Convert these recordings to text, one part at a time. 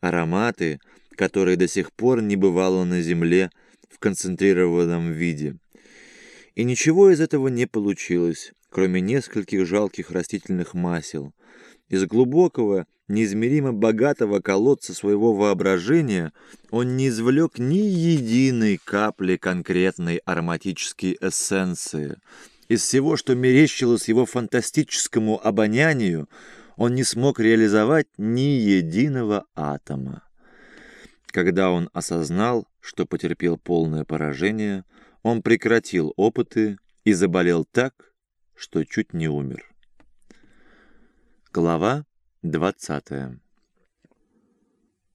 ароматы, которые до сих пор не бывало на земле в концентрированном виде. И ничего из этого не получилось, кроме нескольких жалких растительных масел. Из глубокого, неизмеримо богатого колодца своего воображения он не извлек ни единой капли конкретной ароматической эссенции. Из всего, что мерещилось его фантастическому обонянию, он не смог реализовать ни единого атома. Когда он осознал, что потерпел полное поражение, он прекратил опыты и заболел так, что чуть не умер. Глава 20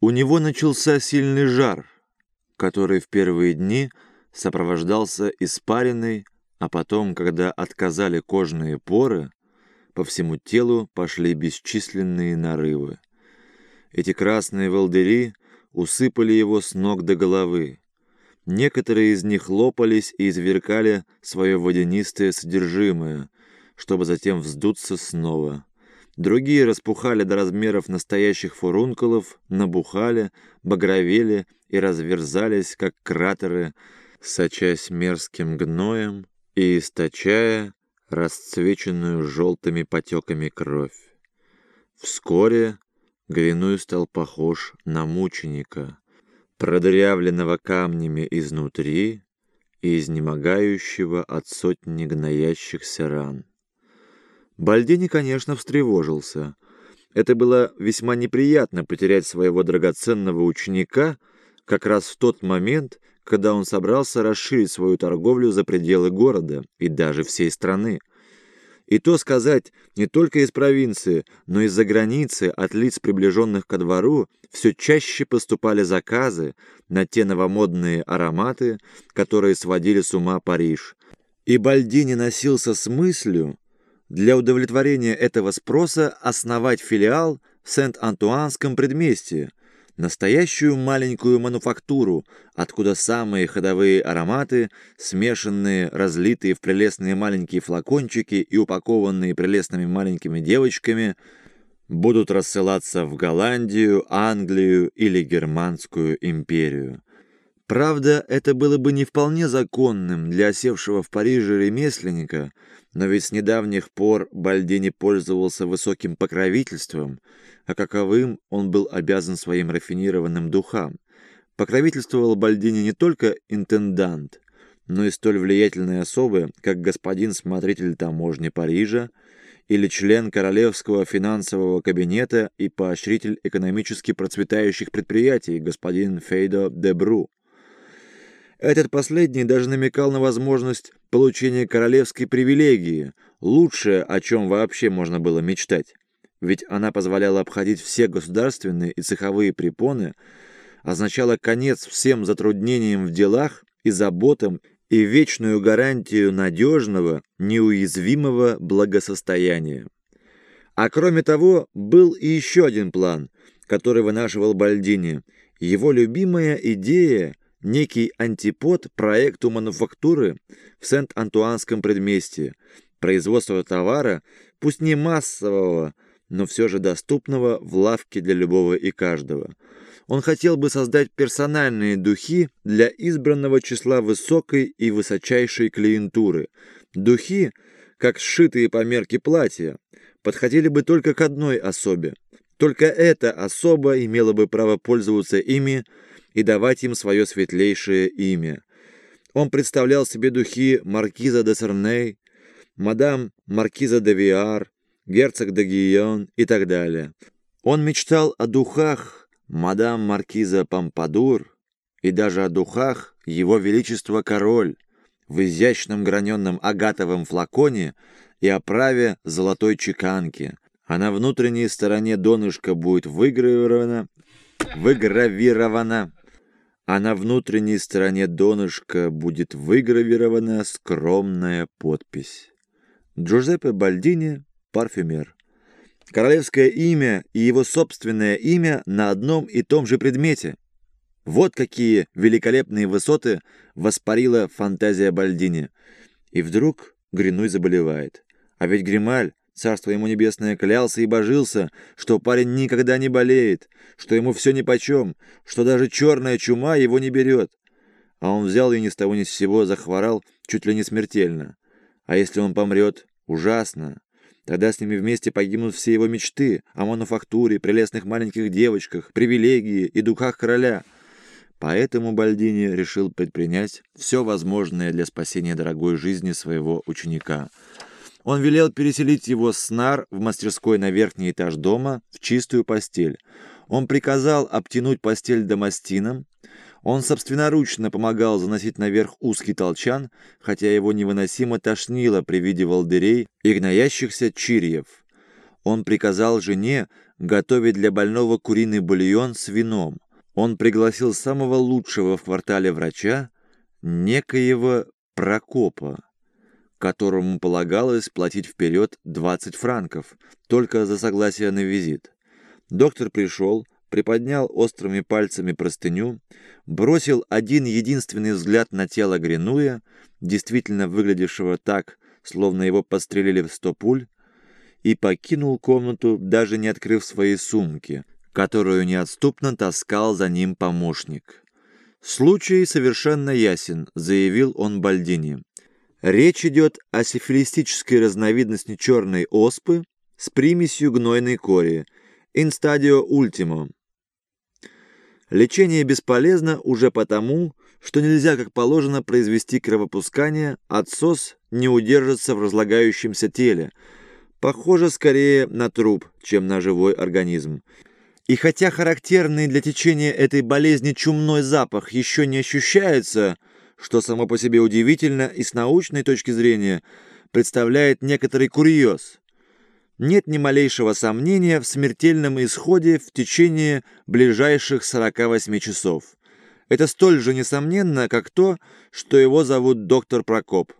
У него начался сильный жар, который в первые дни сопровождался испариной, а потом, когда отказали кожные поры, по всему телу пошли бесчисленные нарывы. Эти красные волдыри усыпали его с ног до головы. Некоторые из них лопались и извергали свое водянистое содержимое, чтобы затем вздуться снова. Другие распухали до размеров настоящих фурункулов, набухали, багровели и разверзались, как кратеры, сочась мерзким гноем и источая расцвеченную желтыми потеками кровь. Вскоре Гринуй стал похож на мученика, продырявленного камнями изнутри и изнемогающего от сотни гноящихся ран. Бальдини, конечно, встревожился. Это было весьма неприятно потерять своего драгоценного ученика как раз в тот момент, когда он собрался расширить свою торговлю за пределы города и даже всей страны. И то сказать, не только из провинции, но и за границы от лиц, приближенных ко двору, все чаще поступали заказы на те новомодные ароматы, которые сводили с ума Париж. И Бальдини носился с мыслью для удовлетворения этого спроса основать филиал в Сент-Антуанском предместье, настоящую маленькую мануфактуру, откуда самые ходовые ароматы, смешанные, разлитые в прелестные маленькие флакончики и упакованные прелестными маленькими девочками, будут рассылаться в Голландию, Англию или Германскую империю. Правда, это было бы не вполне законным для осевшего в Париже ремесленника, но ведь с недавних пор Бальдини пользовался высоким покровительством, а каковым он был обязан своим рафинированным духам. Покровительствовал Бальдини не только интендант, но и столь влиятельные особы, как господин смотритель таможни Парижа или член Королевского финансового кабинета и поощритель экономически процветающих предприятий господин Фейдо де Бру. Этот последний даже намекал на возможность получения королевской привилегии, лучшее, о чем вообще можно было мечтать. Ведь она позволяла обходить все государственные и цеховые препоны, означала конец всем затруднениям в делах и заботам и вечную гарантию надежного, неуязвимого благосостояния. А кроме того, был и еще один план, который вынашивал Бальдини. Его любимая идея – некий антипод проекту мануфактуры в Сент-Антуанском предместье, производство товара, пусть не массового, но все же доступного в лавке для любого и каждого. Он хотел бы создать персональные духи для избранного числа высокой и высочайшей клиентуры. Духи, как сшитые по мерке платья, подходили бы только к одной особе. Только эта особа имела бы право пользоваться ими, и давать им свое светлейшее имя. Он представлял себе духи маркиза де Серней, мадам маркиза де Виар, герцог де Гийон и так далее. Он мечтал о духах мадам маркиза Помпадур и даже о духах его величества король в изящном граненном агатовом флаконе и оправе золотой чеканки, а на внутренней стороне донышка будет выгравировано, выгравировано а на внутренней стороне донышка будет выгравирована скромная подпись. Джузеппе Бальдини, парфюмер. Королевское имя и его собственное имя на одном и том же предмете. Вот какие великолепные высоты воспарила фантазия Бальдини. И вдруг Гринуй заболевает. А ведь Грималь царство ему небесное, клялся и божился, что парень никогда не болеет, что ему все нипочем, что даже черная чума его не берет. А он взял и ни с того ни с сего захворал чуть ли не смертельно. А если он помрет? Ужасно. Тогда с ними вместе погибнут все его мечты о мануфактуре, прелестных маленьких девочках, привилегии и духах короля. Поэтому Бальдини решил предпринять все возможное для спасения дорогой жизни своего ученика. Он велел переселить его с нар в мастерской на верхний этаж дома в чистую постель. Он приказал обтянуть постель домостином, он собственноручно помогал заносить наверх узкий толчан, хотя его невыносимо тошнило при виде волдырей и гноящихся чирьев. Он приказал жене готовить для больного куриный бульон с вином. Он пригласил самого лучшего в квартале врача, некоего Прокопа, которому полагалось платить вперед 20 франков, только за согласие на визит. Доктор пришел, приподнял острыми пальцами простыню, бросил один единственный взгляд на тело Гринуя, действительно выглядевшего так, словно его подстрелили в сто пуль, и покинул комнату, даже не открыв своей сумки, которую неотступно таскал за ним помощник. «Случай совершенно ясен», — заявил он Бальдини. «Речь идет о сифилистической разновидности черной оспы с примесью гнойной кори, инстадио ультимо, Лечение бесполезно уже потому, что нельзя, как положено, произвести кровопускание, отсос не удержится в разлагающемся теле. Похоже скорее на труп, чем на живой организм. И хотя характерный для течения этой болезни чумной запах еще не ощущается, что само по себе удивительно и с научной точки зрения представляет некоторый курьез, нет ни малейшего сомнения в смертельном исходе в течение ближайших 48 часов. Это столь же несомненно, как то, что его зовут доктор Прокоп.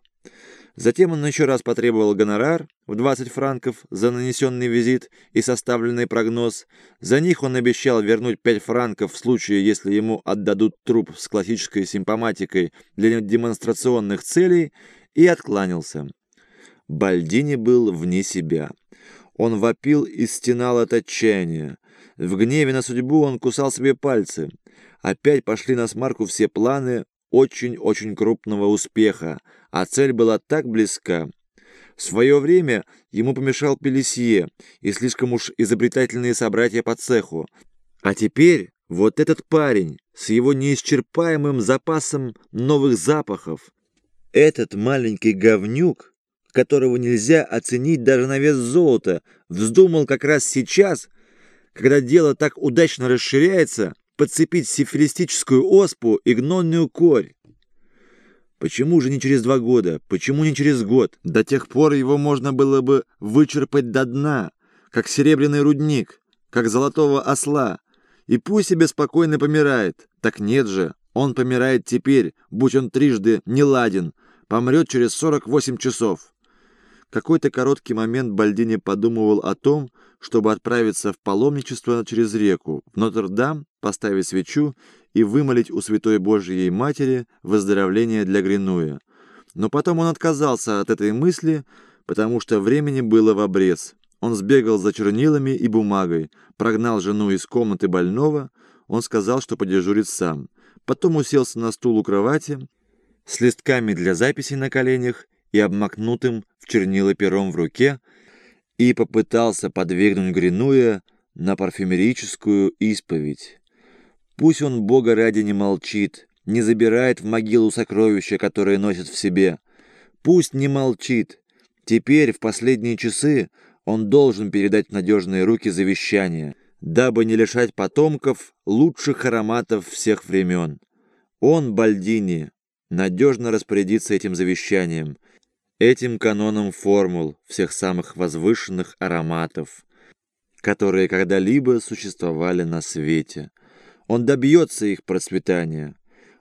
Затем он еще раз потребовал гонорар в 20 франков за нанесенный визит и составленный прогноз. За них он обещал вернуть 5 франков в случае, если ему отдадут труп с классической симптоматикой для демонстрационных целей, и откланялся. Бальдини был вне себя. Он вопил и стенал от отчаяния. В гневе на судьбу он кусал себе пальцы. Опять пошли на смарку все планы очень-очень крупного успеха, а цель была так близка. В свое время ему помешал Пелесье и слишком уж изобретательные собратья по цеху. А теперь вот этот парень с его неисчерпаемым запасом новых запахов. Этот маленький говнюк которого нельзя оценить даже на вес золота, вздумал как раз сейчас, когда дело так удачно расширяется, подцепить сифилистическую оспу и гнойную корь. Почему же не через два года? Почему не через год? До тех пор его можно было бы вычерпать до дна, как серебряный рудник, как золотого осла. И пусть себе спокойно помирает. Так нет же, он помирает теперь, будь он трижды не ладен, помрет через 48 часов. Какой-то короткий момент Бальдини подумывал о том, чтобы отправиться в паломничество через реку, в Нотр-Дам, поставить свечу и вымолить у Святой Божьей Матери выздоровление для Гринуя. Но потом он отказался от этой мысли, потому что времени было в обрез. Он сбегал за чернилами и бумагой, прогнал жену из комнаты больного, он сказал, что подежурит сам. Потом уселся на стул у кровати с листками для записей на коленях и обмакнутым в чернила пером в руке и попытался подвигнуть Гринуя на парфюмерическую исповедь. Пусть он Бога ради не молчит, не забирает в могилу сокровища, которые носит в себе. Пусть не молчит. Теперь, в последние часы, он должен передать в надежные руки завещание, дабы не лишать потомков лучших ароматов всех времен. Он, Бальдини, надежно распорядится этим завещанием, этим каноном формул всех самых возвышенных ароматов, которые когда-либо существовали на свете. Он добьется их процветания.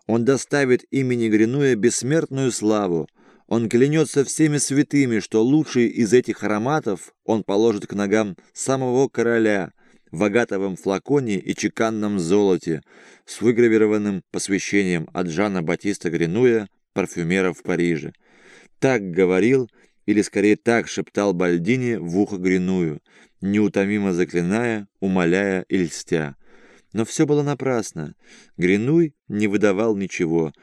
Он доставит имени Гринуя бессмертную славу. Он клянется всеми святыми, что лучший из этих ароматов он положит к ногам самого короля в агатовом флаконе и чеканном золоте с выгравированным посвящением от Жана Батиста Гринуя, парфюмера в Париже. Так говорил или скорее так шептал Бальдини в ухо Гриную, неутомимо заклиная, умоляя и льстя. Но все было напрасно. Гринуй не выдавал ничего,